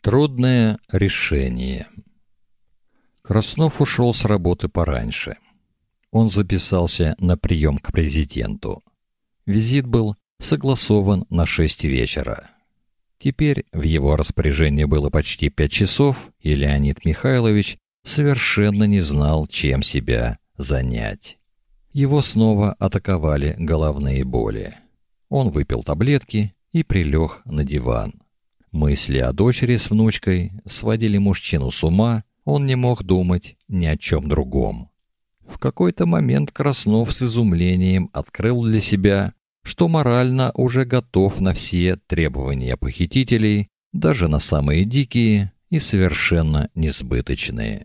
Трудное решение. Краснов ушел с работы пораньше. Он записался на прием к президенту. Визит был согласован на 6 вечера. Теперь в его распоряжении было почти пять часов, и Леонид Михайлович совершенно не знал, чем себя занять. Его снова атаковали головные боли. Он выпил таблетки и прилег на диван. Мысли о дочери с внучкой сводили мужчину с ума, он не мог думать ни о чем другом. В какой-то момент Краснов с изумлением открыл для себя, что морально уже готов на все требования похитителей, даже на самые дикие и совершенно несбыточные.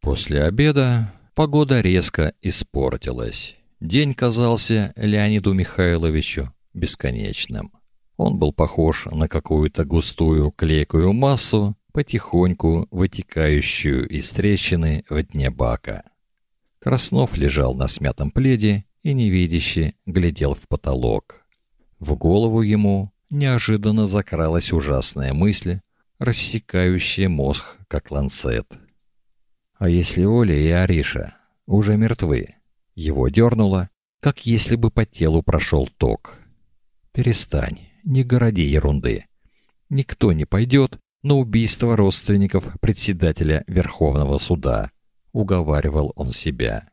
После обеда погода резко испортилась. День казался Леониду Михайловичу бесконечным. Он был похож на какую-то густую клейкую массу, потихоньку вытекающую из трещины в дне бака. Краснов лежал на смятом пледе и невидяще глядел в потолок. В голову ему неожиданно закралась ужасная мысль, рассекающая мозг как ланцет. А если Оля и Ариша уже мертвы? Его дернуло, как если бы по телу прошел ток. Перестань, не городи ерунды. Никто не пойдет на убийство родственников председателя Верховного суда, уговаривал он себя.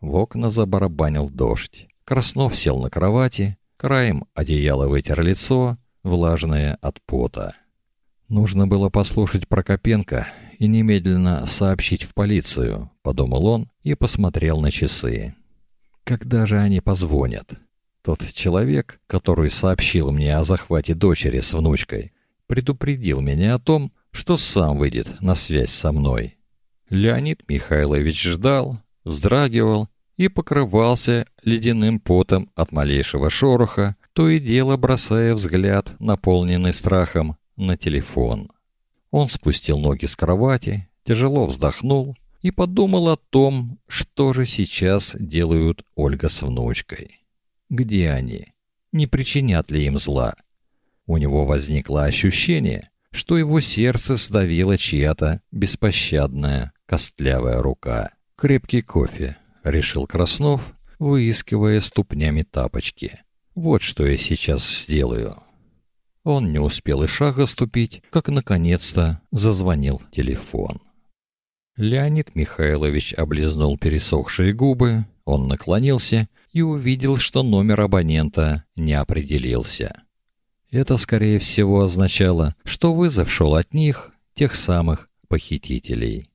В окна забарабанил дождь. Краснов сел на кровати, краем одеяла вытер лицо, влажное от пота. Нужно было послушать Прокопенко и немедленно сообщить в полицию, подумал он и посмотрел на часы. Когда же они позвонят? Тот человек, который сообщил мне о захвате дочери с внучкой, предупредил меня о том, что сам выйдет на связь со мной. Леонид Михайлович ждал, вздрагивал и покрывался ледяным потом от малейшего шороха, то и дело бросая взгляд, наполненный страхом, на телефон. Он спустил ноги с кровати, тяжело вздохнул и подумал о том, что же сейчас делают Ольга с внучкой. Где они? Не причинят ли им зла? У него возникло ощущение, что его сердце сдавила чья-то беспощадная костлявая рука. Крепкий кофе, решил Краснов, выискивая ступнями тапочки. Вот что я сейчас сделаю. Он не успел и шага ступить, как наконец-то зазвонил телефон. Леонид Михайлович облизнул пересохшие губы, он наклонился и увидел, что номер абонента не определился. Это, скорее всего, означало, что вызов шел от них, тех самых похитителей.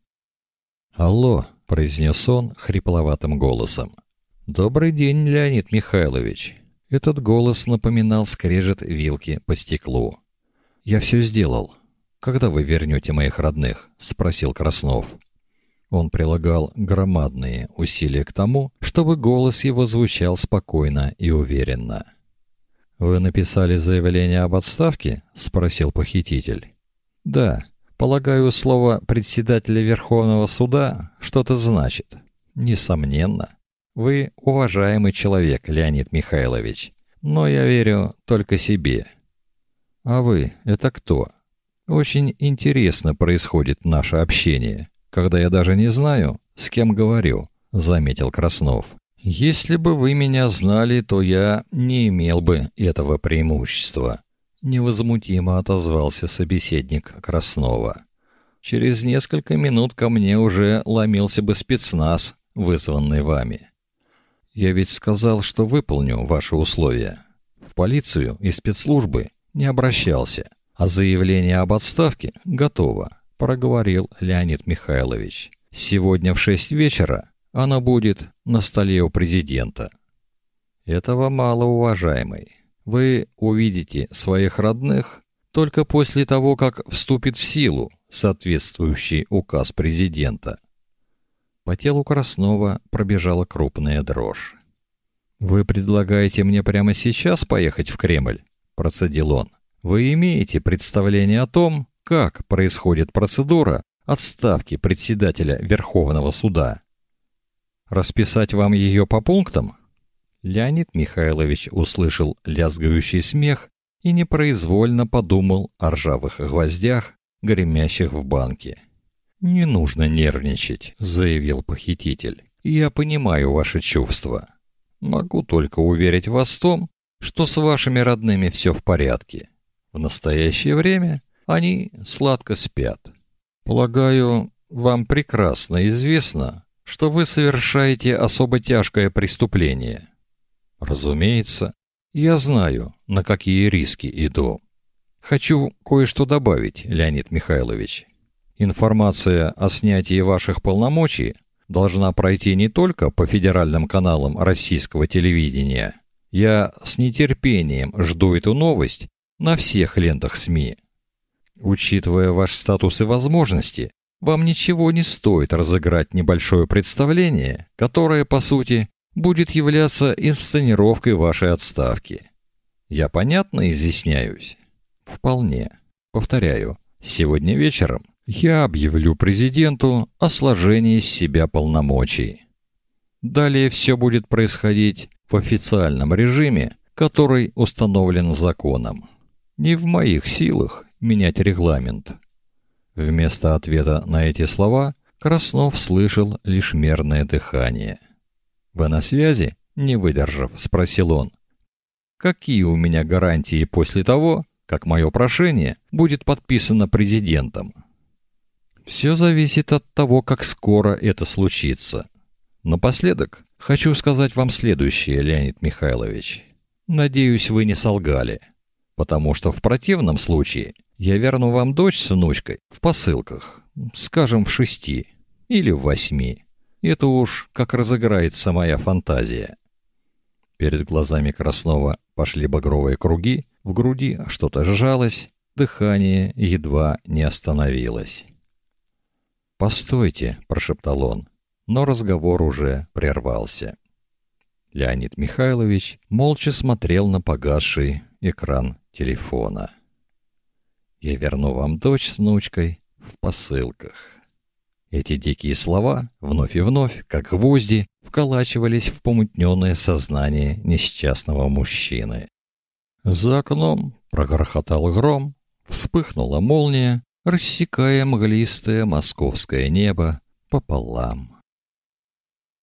«Алло», — произнес он хрипловатым голосом. «Добрый день, Леонид Михайлович». Этот голос напоминал скрежет вилки по стеклу. «Я все сделал. Когда вы вернете моих родных?» — спросил Краснов. Он прилагал громадные усилия к тому, чтобы голос его звучал спокойно и уверенно. Вы написали заявление об отставке? спросил похититель. Да. Полагаю, слово председателя Верховного суда что-то значит. Несомненно. Вы уважаемый человек, Леонид Михайлович, но я верю только себе. А вы это кто? Очень интересно происходит наше общение когда я даже не знаю, с кем говорю, заметил Краснов. Если бы вы меня знали, то я не имел бы этого преимущества, невозмутимо отозвался собеседник Краснова. Через несколько минут ко мне уже ломился бы спецназ, вызванный вами. Я ведь сказал, что выполню ваши условия. В полицию и спецслужбы не обращался, а заявление об отставке готово проговорил Леонид Михайлович. Сегодня в шесть вечера она будет на столе у президента. Этого мало, уважаемый. Вы увидите своих родных только после того, как вступит в силу соответствующий указ президента. По телу Краснова пробежала крупная дрожь. Вы предлагаете мне прямо сейчас поехать в Кремль, процедил он. Вы имеете представление о том, как происходит процедура отставки председателя Верховного суда. Расписать вам ее по пунктам? Леонид Михайлович услышал лязгающий смех и непроизвольно подумал о ржавых гвоздях, гремящих в банке. «Не нужно нервничать», — заявил похититель. «Я понимаю ваши чувства. Могу только уверить вас в том, что с вашими родными все в порядке. В настоящее время они сладко спят. Полагаю, вам прекрасно известно, что вы совершаете особо тяжкое преступление. Разумеется, я знаю, на какие риски иду. Хочу кое-что добавить, Леонид Михайлович. Информация о снятии ваших полномочий должна пройти не только по федеральным каналам российского телевидения. Я с нетерпением жду эту новость на всех лентах СМИ. Учитывая ваш статус и возможности, вам ничего не стоит разыграть небольшое представление, которое, по сути, будет являться инсценировкой вашей отставки. Я понятно изъясняюсь? Вполне. Повторяю, сегодня вечером я объявлю президенту о сложении с себя полномочий. Далее все будет происходить в официальном режиме, который установлен законом. Не в моих силах менять регламент. Вместо ответа на эти слова Краснов слышал лишь мерное дыхание. «Вы на связи?» — не выдержав, спросил он. «Какие у меня гарантии после того, как мое прошение будет подписано президентом?» «Все зависит от того, как скоро это случится. Напоследок хочу сказать вам следующее, Леонид Михайлович. Надеюсь, вы не солгали, потому что в противном случае я верну вам дочь с внучкой в посылках, скажем, в шести или в восьми. Это уж как разыграется моя фантазия. Перед глазами Краснова пошли багровые круги, в груди что-то сжалось, дыхание едва не остановилось. "Постойте", прошептал он, но разговор уже прервался. Леонид Михайлович молча смотрел на погасший экран телефона. Я верну вам дочь с внучкой в посылках. Эти дикие слова вновь и вновь, как гвозди, вколачивались в помутненное сознание несчастного мужчины. За окном прогрохотал гром, вспыхнула молния, рассекая мглистое московское небо пополам.